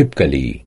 छिपकली।